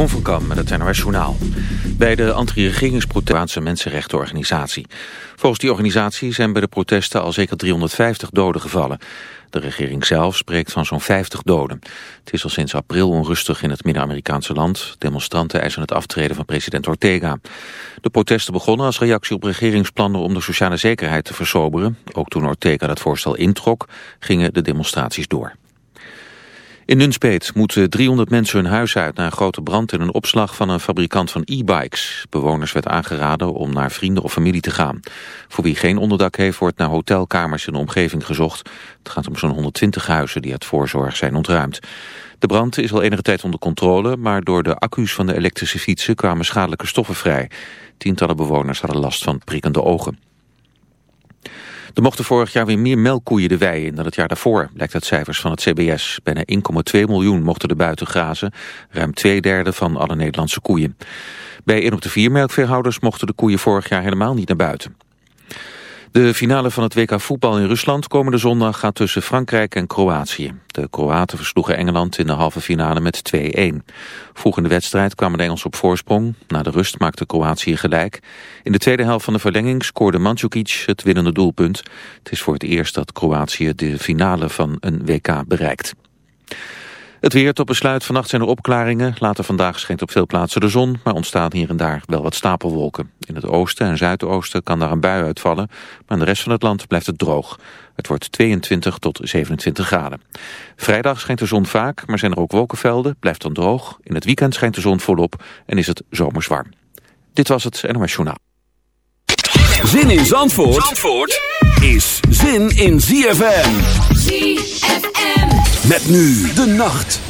Jeroen met het NOS Journaal. Bij de anti-regeringsprotestantse mensenrechtenorganisatie. Volgens die organisatie zijn bij de protesten al zeker 350 doden gevallen. De regering zelf spreekt van zo'n 50 doden. Het is al sinds april onrustig in het Midden-Amerikaanse land. Demonstranten eisen het aftreden van president Ortega. De protesten begonnen als reactie op regeringsplannen om de sociale zekerheid te versoberen. Ook toen Ortega dat voorstel introk, gingen de demonstraties door. In Nunspeet moeten 300 mensen hun huis uit na een grote brand in een opslag van een fabrikant van e-bikes. Bewoners werd aangeraden om naar vrienden of familie te gaan. Voor wie geen onderdak heeft wordt naar hotelkamers in de omgeving gezocht. Het gaat om zo'n 120 huizen die uit voorzorg zijn ontruimd. De brand is al enige tijd onder controle, maar door de accu's van de elektrische fietsen kwamen schadelijke stoffen vrij. Tientallen bewoners hadden last van prikkende ogen. Er mochten vorig jaar weer meer melkkoeien de wei in dan het jaar daarvoor, blijkt uit cijfers van het CBS. Bijna 1,2 miljoen mochten er buiten grazen, ruim twee derde van alle Nederlandse koeien. Bij 1 op de vier melkveehouders mochten de koeien vorig jaar helemaal niet naar buiten. De finale van het WK voetbal in Rusland komende zondag gaat tussen Frankrijk en Kroatië. De Kroaten versloegen Engeland in de halve finale met 2-1. Vroeg in de wedstrijd kwamen de Engelsen op voorsprong. Na de rust maakte Kroatië gelijk. In de tweede helft van de verlenging scoorde Mandzukic het winnende doelpunt. Het is voor het eerst dat Kroatië de finale van een WK bereikt. Het weer tot besluit. Vannacht zijn er opklaringen. Later vandaag schijnt op veel plaatsen de zon, maar ontstaan hier en daar wel wat stapelwolken. In het oosten en zuidoosten kan daar een bui uitvallen, maar in de rest van het land blijft het droog. Het wordt 22 tot 27 graden. Vrijdag schijnt de zon vaak, maar zijn er ook wolkenvelden, blijft dan droog. In het weekend schijnt de zon volop en is het zomers warm. Dit was het NOS Journaal. Zin in Zandvoort, Zandvoort is zin in ZFM. ZFM. Met nu de nacht.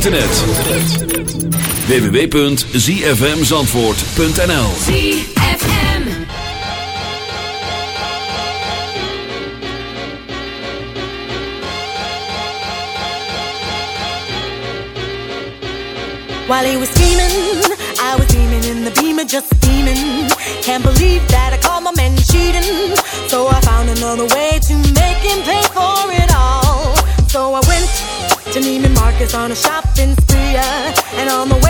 internet. www.zfmzandvoort.nl While he was scheming, I was beaming in the beamer just steaming. Can't believe that on a shopping spree, and on the way.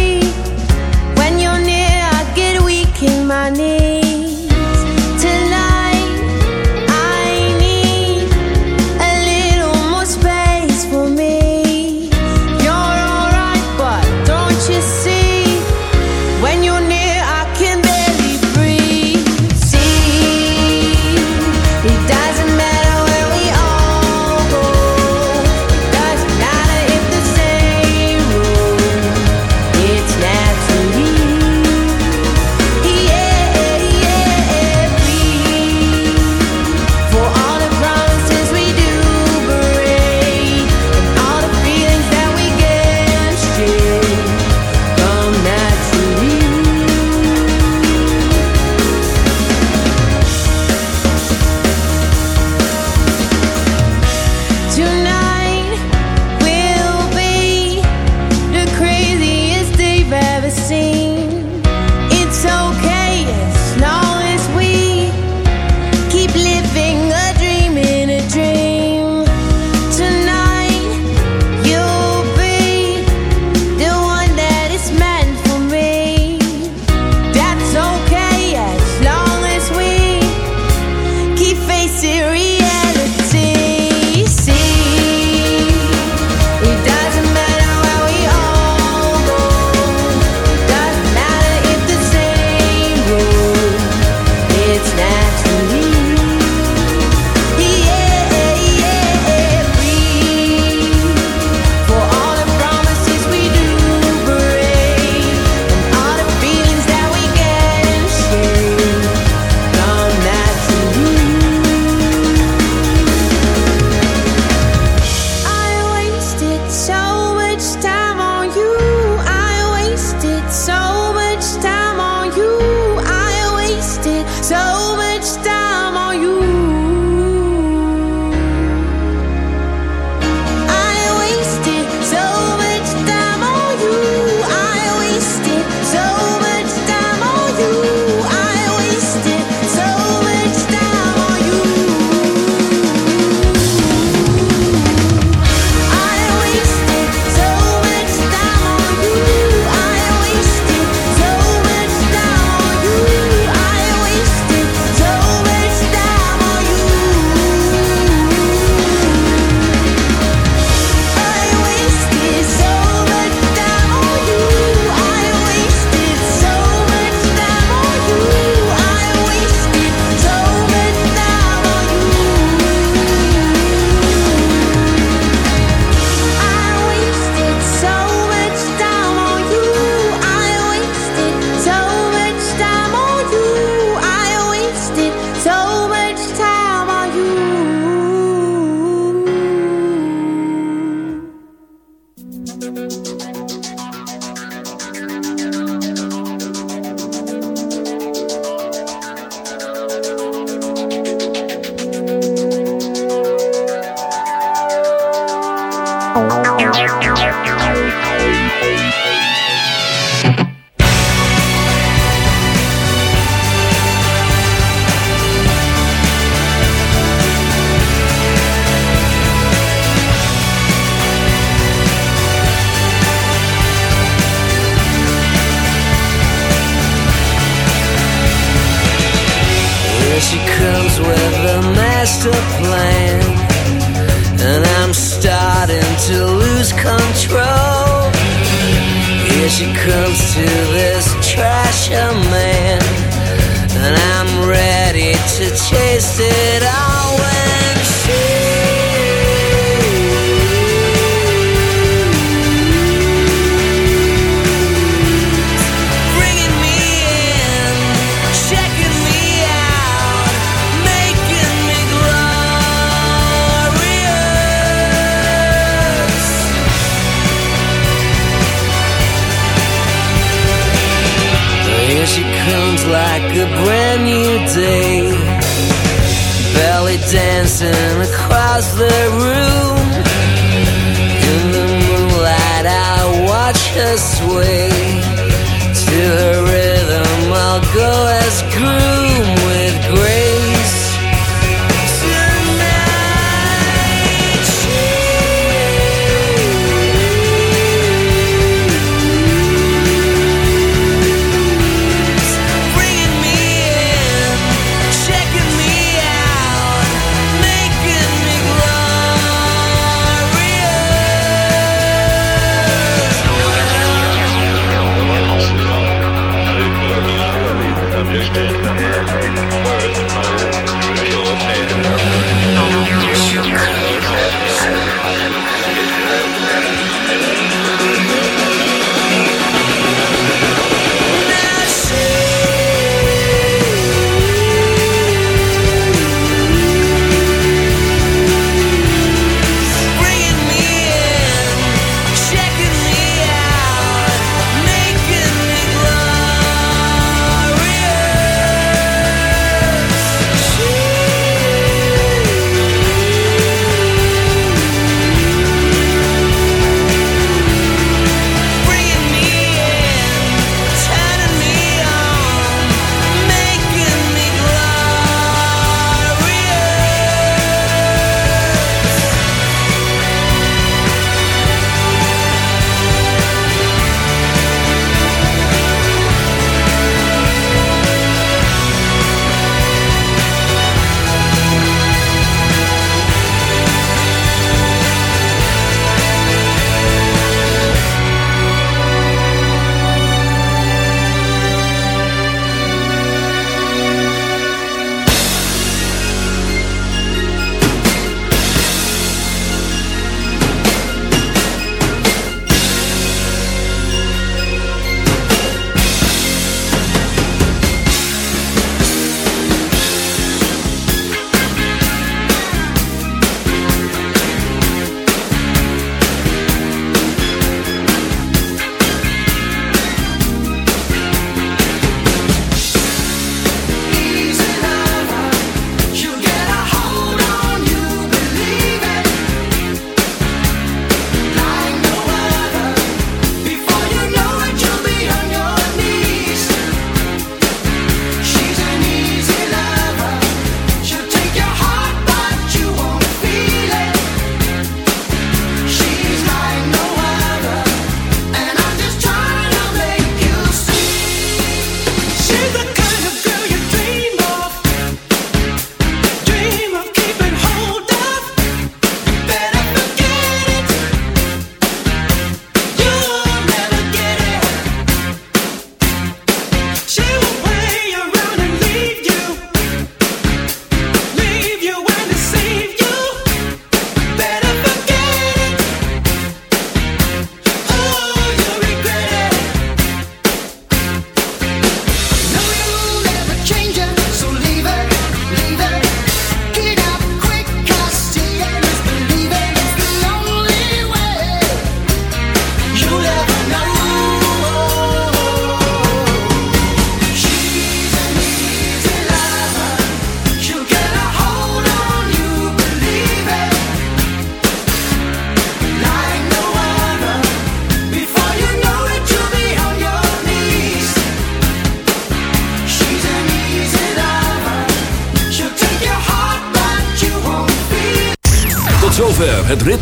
my.